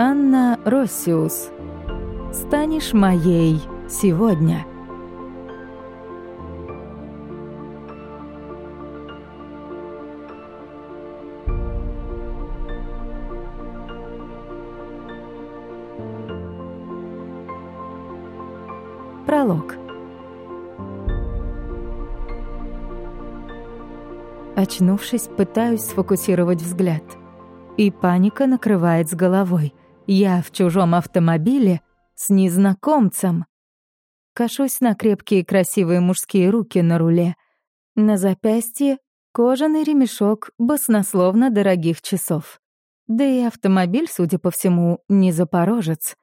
Анна Россиус. Станешь моей сегодня. Пролог. Очнувшись, пытаюсь сфокусировать взгляд. И паника накрывает с головой. Я в чужом автомобиле с незнакомцем. Кашусь на крепкие красивые мужские руки на руле. На запястье кожаный ремешок баснословно дорогих часов. Да и автомобиль, судя по всему, не запорожец.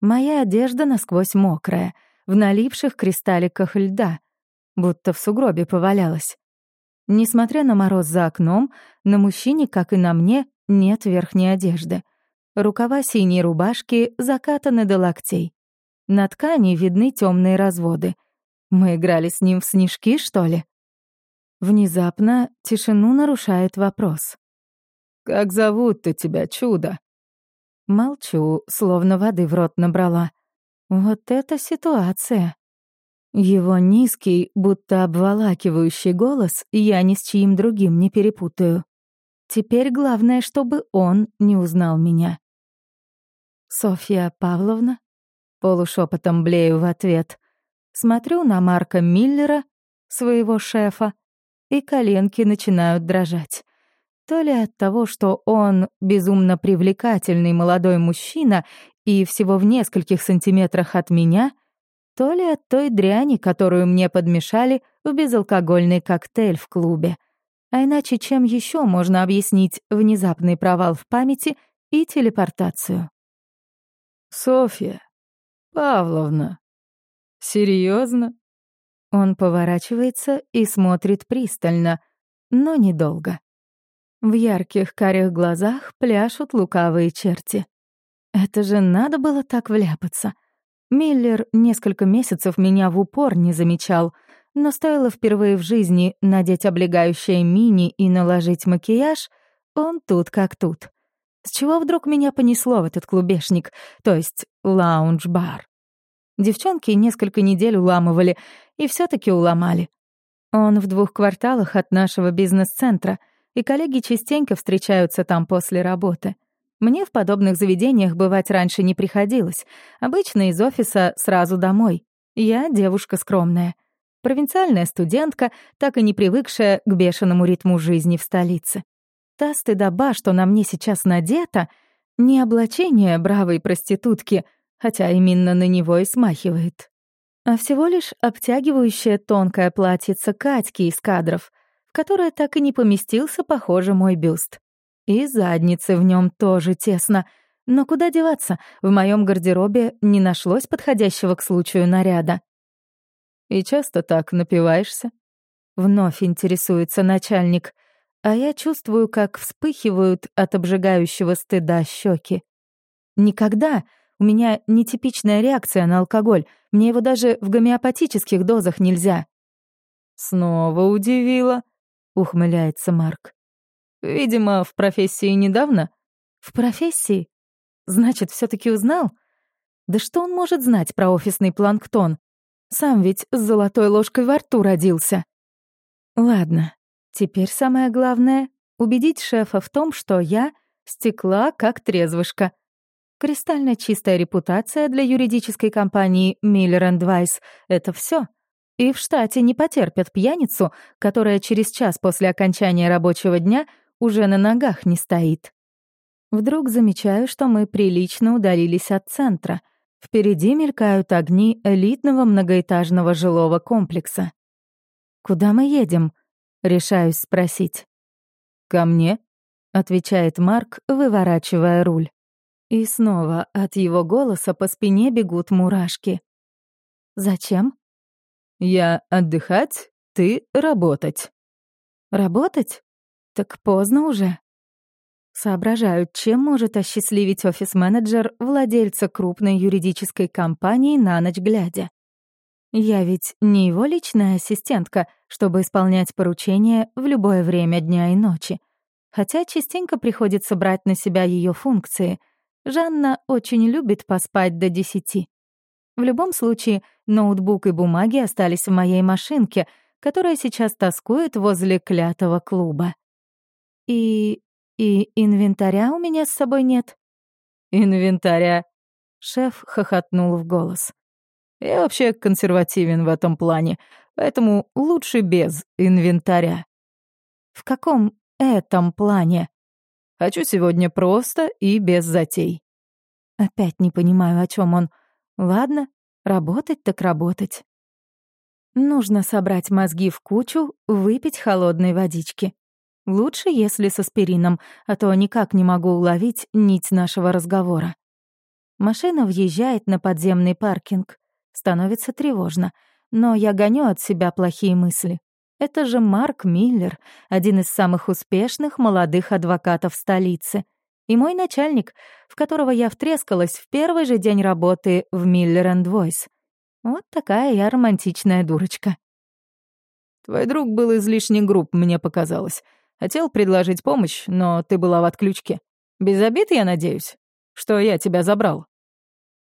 Моя одежда насквозь мокрая — в налипших кристалликах льда, будто в сугробе повалялась. Несмотря на мороз за окном, на мужчине, как и на мне, нет верхней одежды. Рукава синей рубашки закатаны до локтей. На ткани видны темные разводы. Мы играли с ним в снежки, что ли? Внезапно тишину нарушает вопрос. «Как зовут-то тебя, чудо?» Молчу, словно воды в рот набрала. Вот это ситуация. Его низкий, будто обволакивающий голос я ни с чьим другим не перепутаю. Теперь главное, чтобы он не узнал меня. «Софья Павловна?» Полушепотом блею в ответ. Смотрю на Марка Миллера, своего шефа, и коленки начинают дрожать. То ли от того, что он безумно привлекательный молодой мужчина и всего в нескольких сантиметрах от меня, то ли от той дряни, которую мне подмешали в безалкогольный коктейль в клубе. А иначе чем еще можно объяснить внезапный провал в памяти и телепортацию? «Софья Павловна, серьезно? Он поворачивается и смотрит пристально, но недолго. В ярких карих глазах пляшут лукавые черти. Это же надо было так вляпаться. Миллер несколько месяцев меня в упор не замечал, но стоило впервые в жизни надеть облегающее мини и наложить макияж, он тут как тут. С чего вдруг меня понесло в этот клубешник, то есть лаунж-бар? Девчонки несколько недель уламывали, и все таки уломали. Он в двух кварталах от нашего бизнес-центра, и коллеги частенько встречаются там после работы — мне в подобных заведениях бывать раньше не приходилось. Обычно из офиса сразу домой. Я девушка скромная. Провинциальная студентка, так и не привыкшая к бешеному ритму жизни в столице. Та стыдоба, что на мне сейчас надета, не облачение бравой проститутки, хотя именно на него и смахивает, а всего лишь обтягивающее тонкое платьице Катьки из кадров, в которое так и не поместился, похоже, мой бюст. И задницы в нем тоже тесно. Но куда деваться? В моем гардеробе не нашлось подходящего к случаю наряда. «И часто так напиваешься?» Вновь интересуется начальник, а я чувствую, как вспыхивают от обжигающего стыда щеки. Никогда. У меня нетипичная реакция на алкоголь. Мне его даже в гомеопатических дозах нельзя. «Снова удивила», — ухмыляется Марк. Видимо, в профессии недавно. В профессии? Значит, все таки узнал? Да что он может знать про офисный планктон? Сам ведь с золотой ложкой во рту родился. Ладно, теперь самое главное — убедить шефа в том, что я стекла как трезвышка. Кристально чистая репутация для юридической компании Miller Weiss — это все. И в штате не потерпят пьяницу, которая через час после окончания рабочего дня уже на ногах не стоит. Вдруг замечаю, что мы прилично удалились от центра. Впереди мелькают огни элитного многоэтажного жилого комплекса. «Куда мы едем?» — решаюсь спросить. «Ко мне», — отвечает Марк, выворачивая руль. И снова от его голоса по спине бегут мурашки. «Зачем?» «Я отдыхать, ты работать». «Работать? Так поздно уже. Соображают, чем может осчастливить офис-менеджер владельца крупной юридической компании на ночь глядя. Я ведь не его личная ассистентка, чтобы исполнять поручения в любое время дня и ночи. Хотя частенько приходится брать на себя ее функции. Жанна очень любит поспать до десяти. В любом случае, ноутбук и бумаги остались в моей машинке, которая сейчас тоскует возле клятого клуба. И... и инвентаря у меня с собой нет. Инвентаря. Шеф хохотнул в голос. Я вообще консервативен в этом плане, поэтому лучше без инвентаря. В каком этом плане? Хочу сегодня просто и без затей. Опять не понимаю, о чем он. Ладно, работать так работать. Нужно собрать мозги в кучу, выпить холодной водички. Лучше, если с аспирином, а то никак не могу уловить нить нашего разговора. Машина въезжает на подземный паркинг. Становится тревожно, но я гоню от себя плохие мысли. Это же Марк Миллер, один из самых успешных молодых адвокатов столицы. И мой начальник, в которого я втрескалась в первый же день работы в Миллер энд Войс. Вот такая я романтичная дурочка. Твой друг был излишне груб, мне показалось. Хотел предложить помощь, но ты была в отключке. Без обид, я надеюсь, что я тебя забрал.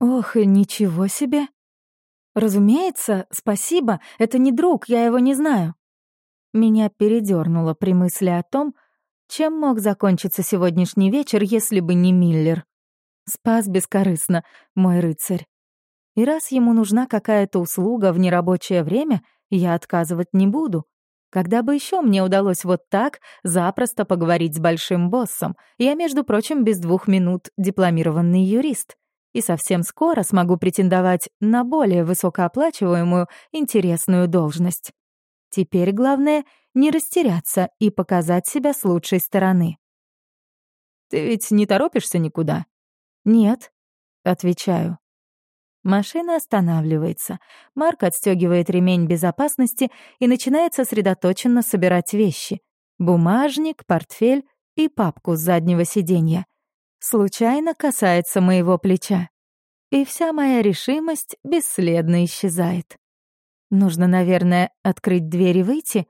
Ох, и ничего себе. Разумеется, спасибо, это не друг, я его не знаю. Меня передернуло при мысли о том, чем мог закончиться сегодняшний вечер, если бы не Миллер. Спас бескорыстно, мой рыцарь. И раз ему нужна какая-то услуга в нерабочее время, я отказывать не буду. Когда бы еще мне удалось вот так запросто поговорить с большим боссом? Я, между прочим, без двух минут дипломированный юрист. И совсем скоро смогу претендовать на более высокооплачиваемую, интересную должность. Теперь главное — не растеряться и показать себя с лучшей стороны. «Ты ведь не торопишься никуда?» «Нет», — отвечаю. Машина останавливается. Марк отстегивает ремень безопасности и начинает сосредоточенно собирать вещи. Бумажник, портфель и папку с заднего сиденья. Случайно касается моего плеча. И вся моя решимость бесследно исчезает. Нужно, наверное, открыть дверь и выйти?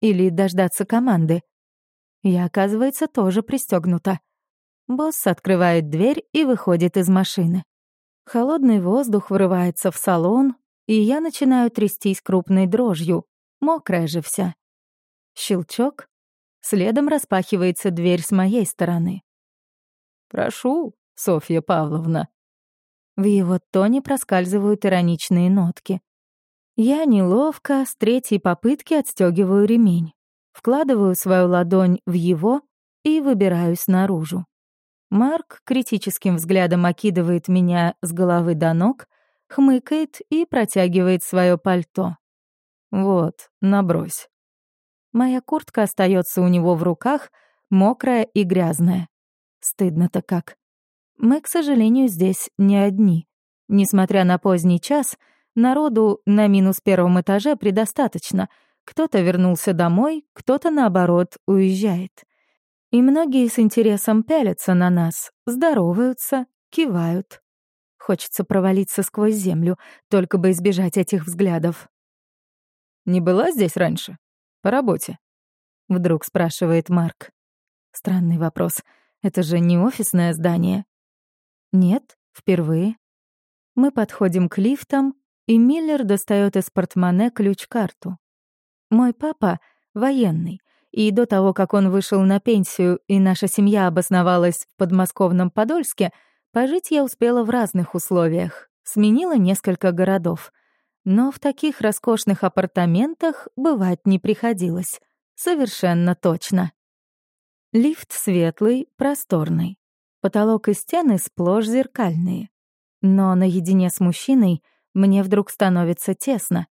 Или дождаться команды? Я, оказывается, тоже пристегнута. Босс открывает дверь и выходит из машины. Холодный воздух врывается в салон, и я начинаю трястись крупной дрожью, мокрая же вся. Щелчок. Следом распахивается дверь с моей стороны. «Прошу, Софья Павловна». В его тоне проскальзывают ироничные нотки. Я неловко с третьей попытки отстегиваю ремень, вкладываю свою ладонь в его и выбираюсь наружу. Марк критическим взглядом окидывает меня с головы до ног, хмыкает и протягивает свое пальто. «Вот, набрось». Моя куртка остается у него в руках, мокрая и грязная. Стыдно-то как. Мы, к сожалению, здесь не одни. Несмотря на поздний час — Народу на минус первом этаже предостаточно. Кто-то вернулся домой, кто-то, наоборот, уезжает. И многие с интересом пялятся на нас, здороваются, кивают. Хочется провалиться сквозь землю, только бы избежать этих взглядов. «Не была здесь раньше? По работе?» Вдруг спрашивает Марк. Странный вопрос. Это же не офисное здание. Нет, впервые. Мы подходим к лифтам, и Миллер достает из портмоне ключ-карту. Мой папа — военный, и до того, как он вышел на пенсию и наша семья обосновалась в подмосковном Подольске, пожить я успела в разных условиях, сменила несколько городов. Но в таких роскошных апартаментах бывать не приходилось. Совершенно точно. Лифт светлый, просторный. Потолок и стены сплошь зеркальные. Но наедине с мужчиной — мне вдруг становится тесно.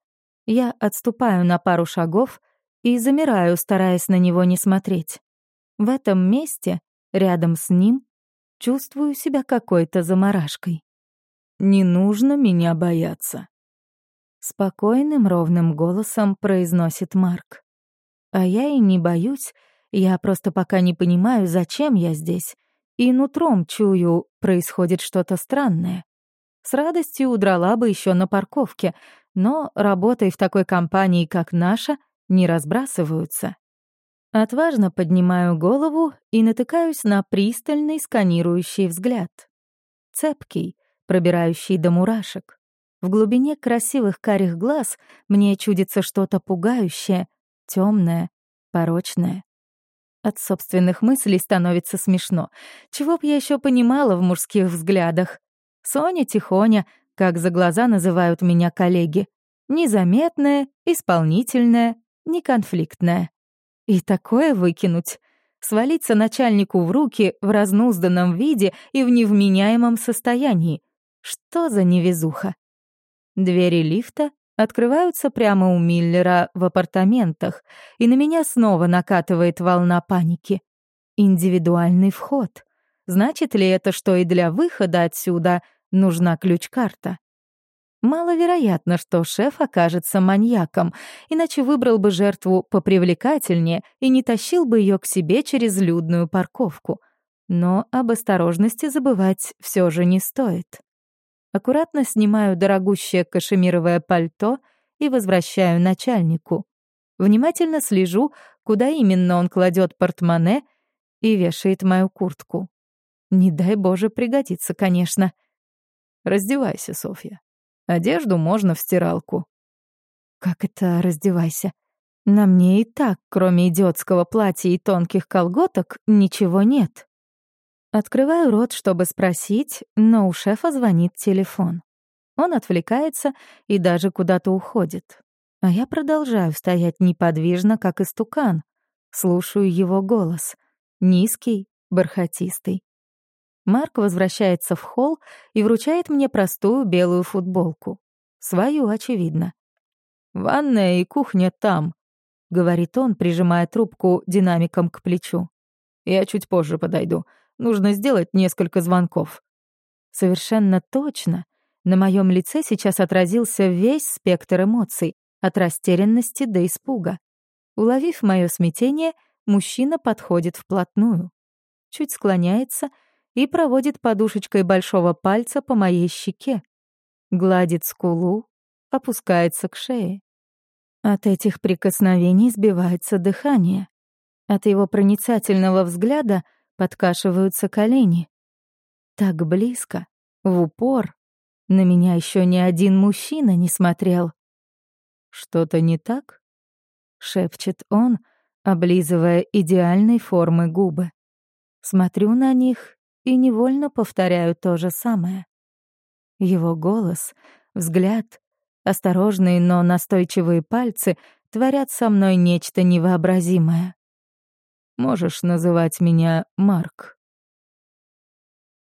Я отступаю на пару шагов и замираю, стараясь на него не смотреть. В этом месте, рядом с ним, чувствую себя какой-то заморашкой. «Не нужно меня бояться», — спокойным ровным голосом произносит Марк. А я и не боюсь, я просто пока не понимаю, зачем я здесь, и нутром чую, происходит что-то странное. С радостью удрала бы еще на парковке, но работой в такой компании, как наша, не разбрасываются. Отважно поднимаю голову и натыкаюсь на пристальный сканирующий взгляд. цепкий, пробирающий до мурашек. В глубине красивых карих глаз мне чудится что-то пугающее, темное, порочное. От собственных мыслей становится смешно. Чего б я еще понимала в мужских взглядах? Соня Тихоня, как за глаза называют меня коллеги. Незаметная, исполнительная, неконфликтная. И такое выкинуть. Свалиться начальнику в руки в разнузданном виде и в невменяемом состоянии. Что за невезуха? Двери лифта открываются прямо у Миллера в апартаментах, и на меня снова накатывает волна паники. Индивидуальный вход. Значит ли это, что и для выхода отсюда нужна ключ-карта? Маловероятно, что шеф окажется маньяком, иначе выбрал бы жертву попривлекательнее и не тащил бы ее к себе через людную парковку. Но об осторожности забывать все же не стоит. Аккуратно снимаю дорогущее кашемировое пальто и возвращаю начальнику. Внимательно слежу, куда именно он кладет портмоне и вешает мою куртку. Не дай Боже пригодится, конечно. «Раздевайся, Софья», Одежду можно в стиралку. Как это раздевайся? На мне и так, кроме идиотского платья и тонких колготок, ничего нет. Открываю рот, чтобы спросить, но у шефа звонит телефон. Он отвлекается и даже куда-то уходит. А я продолжаю стоять неподвижно, как истукан. Слушаю его голос. Низкий, бархатистый. Марк возвращается в холл и вручает мне простую белую футболку. Свою, очевидно. «Ванная и кухня там», — говорит он, прижимая трубку динамиком к плечу. «Я чуть позже подойду. Нужно сделать несколько звонков». Совершенно точно. На моем лице сейчас отразился весь спектр эмоций, от растерянности до испуга. Уловив мое смятение, мужчина подходит вплотную. Чуть склоняется — и проводит подушечкой большого пальца по моей щеке. Гладит скулу, опускается к шее. От этих прикосновений сбивается дыхание. От его проницательного взгляда подкашиваются колени. Так близко, в упор. На меня еще ни один мужчина не смотрел. «Что-то не так?» — шепчет он, облизывая идеальной формы губы. Смотрю на них и невольно повторяю то же самое. Его голос, взгляд, осторожные, но настойчивые пальцы творят со мной нечто невообразимое. «Можешь называть меня Марк»,